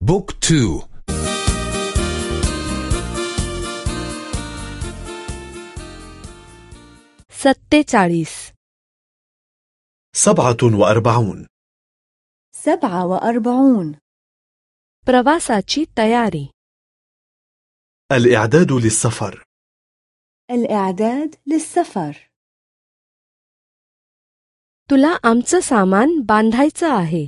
بوك تو सत्तेचाळीस سبعة وأربعون سبعة وأربعون प्रवासाची तयारी الإعداد للسفر الإعداد للسفر तुला आमचं सामान बांधायचं आहे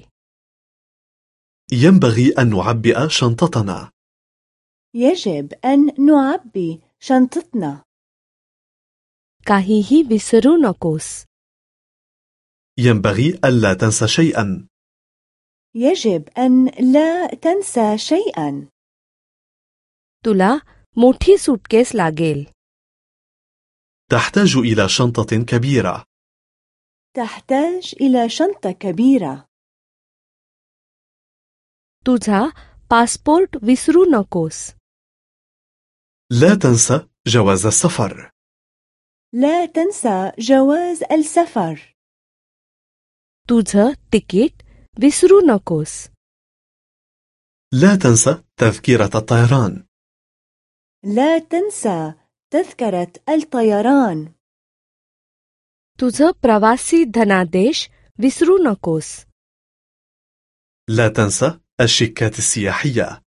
ينبغي أن نعبئ شنطتنا يجب أن نعبي شنطتنا काहीही विसरू नकोस ينبغي ألا تنسى شيئا يجب أن لا تنسى شيئا तुला मोठी सुटकेस लागेल تحتاج إلى شنطة كبيرة تحتاج إلى شنطة كبيرة तुझा पासपोर्ट विसरू नकोस لا تنسى جواز السفر لا تنسى جواز السفر तुझं तिकीट विसरू नकोस لا تنسى تذكرة الطيران لا تنسى تذكرة الطيران तुझं प्रवासी धनादेश विसरू नकोस لا تنسى الشيكات السياحية.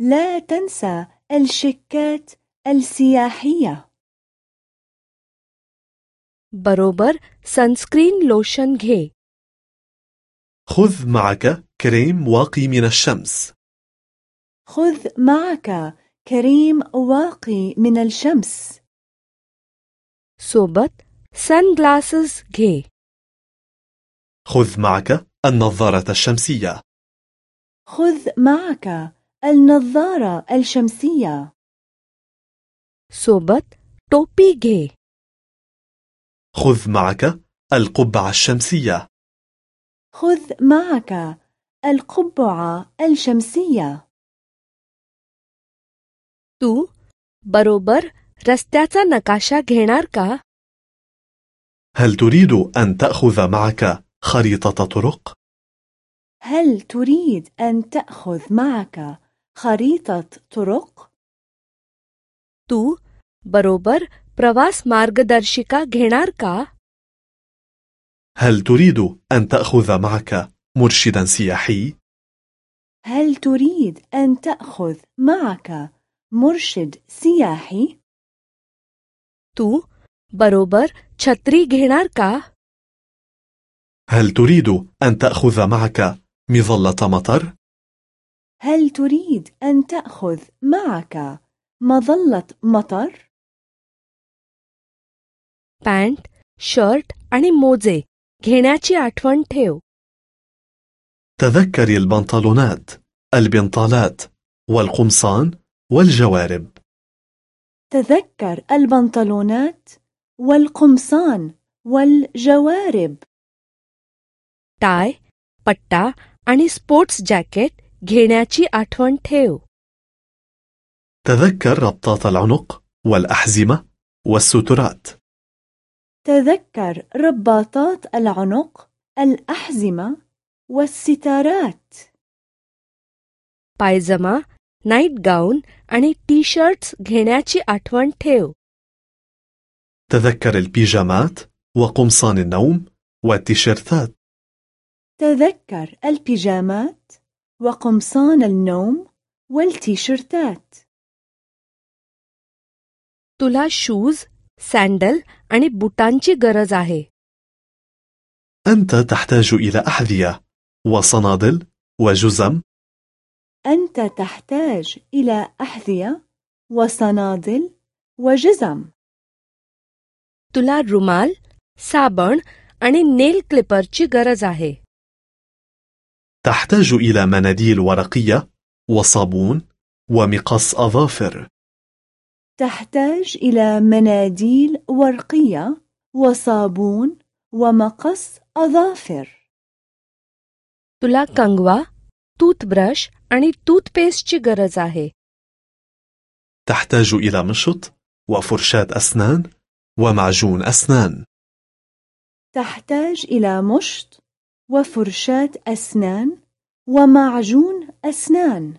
لا تنسى الشيكات السياحية. बरोबर सनस्क्रीन लोशन घे خذ معك كريم واقي من الشمس. خذ معك كريم واقي من الشمس. सोबत सन ग्लासेस घे خذ معك النظارة الشمسية. خذ معك النظارة الشمسية सोबत टोपी घे خذ معك القبعة الشمسية خذ معك القبعة الشمسية तू बरोबर रस्त्याचा नकाशा घेणार का هل تريد أن تأخذ معك خريطة طرق؟ هل تريد أن تأخذ معك خريطة طرق؟ तू बरोबर प्रवास मार्गदर्शिका घेणार का هل تريد أن تأخذ معك مرشدا سياحي؟ هل تريد أن تأخذ معك مرشد سياحي؟ तू बरोबर छत्री घेणार का هل تريد أن تأخذ معك مظلة مطر؟ هل تريد أن تأخذ معك مظلة مطر؟ पॅन्ट शर्ट आणि मोजे घेण्याची आठवण ठेव تذكري البنطلونات البنطالات والقمصان والجوارب تذكر البنطلونات والقمصان والجوارب टाय पट्टा आणि स्पोर्ट्स जॅकेट घेण्याची आठवण ठेव تذكر ربطات العنق والأحزمة والسترات تذكر رباطات العنق الأحزمة والستارات पायजमा नाईट गाऊन आणि टी शर्ट्स घेण्याची आठवण ठेव تذكر البيجامات وقمصان النوم والتيشيرتات تذكر البيجامات وقمصان النوم والتيشيرتات तुला शूज सँडल आणि बुटांची गरज आहे أنت تحتاج إلى أحذية وصنادل وجزم أنت تحتاج إلى أحذية وصنادل وجزم तुला रुमाल साबण आणि नेल क्लिपरची गरज आहे تحتاج إلى مناديل ورقية وصابون ومقص أظافر تحتاج إلى مناديل ورقية وصابون ومقص أظافر तुला कंगवा टूथब्रश आणि टूथपेस्टची गरज आहे تحتاج إلى مشط وفرشاة أسنان ومعجون أسنان تحتاج إلى مشط وفرشاة أسنان ومعجون أسنان.